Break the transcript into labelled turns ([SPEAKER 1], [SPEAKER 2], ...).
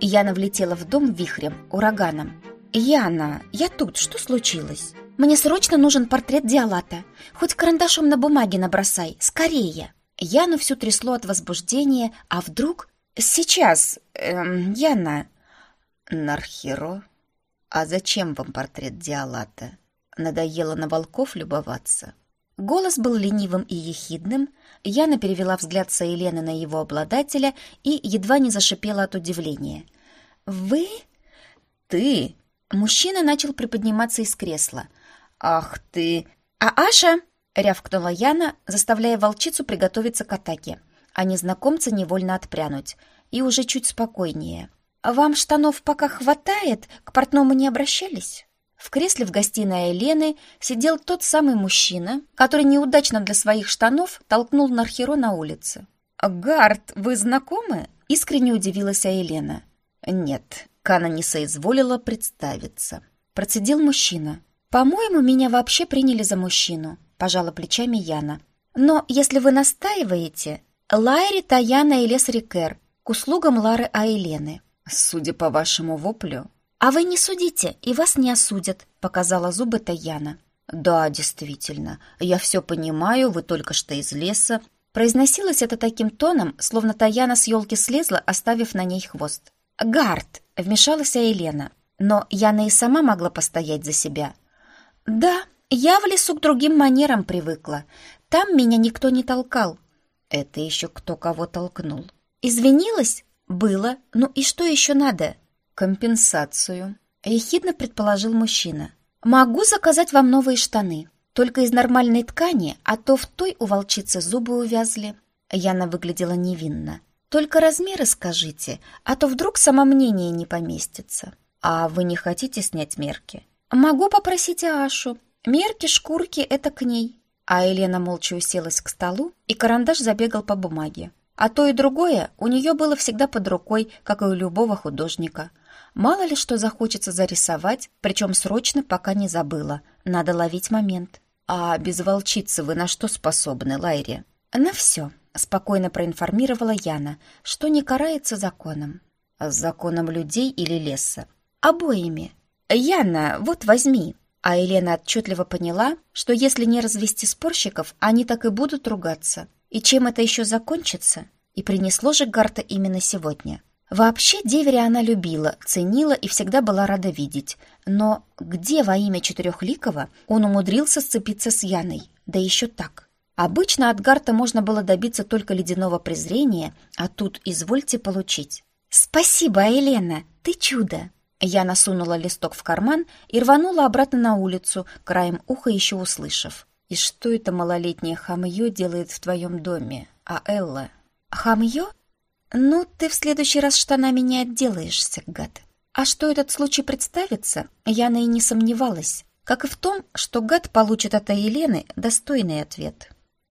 [SPEAKER 1] Яна влетела в дом вихрем, ураганом. «Яна, я тут, что случилось?» «Мне срочно нужен портрет Диалата. Хоть карандашом на бумаге набросай, скорее!» Яну всю трясло от возбуждения, а вдруг... «Сейчас, эм, Яна...»
[SPEAKER 2] «Нархиро, а зачем вам портрет Диалата? Надоело на волков любоваться?»
[SPEAKER 1] Голос был ленивым и ехидным. Яна перевела взгляд с Елены на его обладателя и едва не зашипела от удивления. «Вы?»
[SPEAKER 2] «Ты?»
[SPEAKER 1] Мужчина начал приподниматься из кресла.
[SPEAKER 2] «Ах ты!»
[SPEAKER 1] «А Аша?» — рявкнула Яна, заставляя волчицу приготовиться к атаке, а незнакомца невольно отпрянуть. И уже чуть спокойнее. «Вам штанов пока хватает? К портному не обращались?» В кресле в гостиной Елены сидел тот самый мужчина, который неудачно для своих штанов толкнул Нархеро на улице.
[SPEAKER 2] «Гард, вы знакомы?»
[SPEAKER 1] — искренне удивилась Елена.
[SPEAKER 2] «Нет, Кана не соизволила представиться».
[SPEAKER 1] Процедил мужчина. «По-моему, меня вообще приняли за мужчину», — пожала плечами Яна. «Но если вы настаиваете, Лайри Таяна и Лес Рикер к услугам Лары Айлены».
[SPEAKER 2] «Судя по вашему воплю,
[SPEAKER 1] «А вы не судите, и вас не осудят», — показала зубы Таяна.
[SPEAKER 2] «Да, действительно, я все понимаю, вы только что из леса».
[SPEAKER 1] Произносилось это таким тоном, словно Таяна с елки слезла, оставив на ней хвост. «Гард!» — вмешалась Елена. Но Яна и сама могла постоять за себя. «Да, я в лесу к другим манерам привыкла. Там меня никто не толкал».
[SPEAKER 2] «Это еще кто кого толкнул?»
[SPEAKER 1] «Извинилась? Было. Ну и что еще надо?»
[SPEAKER 2] «Компенсацию», — ехидно предположил мужчина.
[SPEAKER 1] «Могу заказать вам новые штаны. Только из нормальной ткани, а то в той у волчицы зубы увязли». Яна выглядела невинно. «Только размеры скажите, а то вдруг самомнение не поместится».
[SPEAKER 2] «А вы не хотите снять мерки?»
[SPEAKER 1] «Могу попросить Ашу. Мерки, шкурки — это к ней». А Елена молча уселась к столу, и карандаш забегал по бумаге. А то и другое у нее было всегда под рукой, как и у любого художника — Мало ли что захочется зарисовать, причем срочно, пока не забыла. Надо ловить момент.
[SPEAKER 2] «А без волчицы вы на что способны, Лайри?»
[SPEAKER 1] «На все», — спокойно проинформировала Яна, что не карается законом.
[SPEAKER 2] «Законом людей или леса?»
[SPEAKER 1] «Обоими». «Яна, вот возьми». А Елена отчетливо поняла, что если не развести спорщиков, они так и будут ругаться. И чем это еще закончится? И принесло же Гарта именно сегодня. Вообще деверя она любила, ценила и всегда была рада видеть. Но где во имя Четырехликого он умудрился сцепиться с Яной? Да еще так. Обычно от Гарта можно было добиться только ледяного презрения, а тут извольте получить. «Спасибо, Елена, ты чудо!» Я сунула листок в карман и рванула обратно на улицу, краем уха еще услышав. «И что это малолетнее хамье делает в твоем доме? А Элла?» «Хамье?» «Ну, ты в следующий раз штанами не отделаешься, гад». А что этот случай представится, Яна и не сомневалась, как и в том, что гад получит от Елены достойный ответ.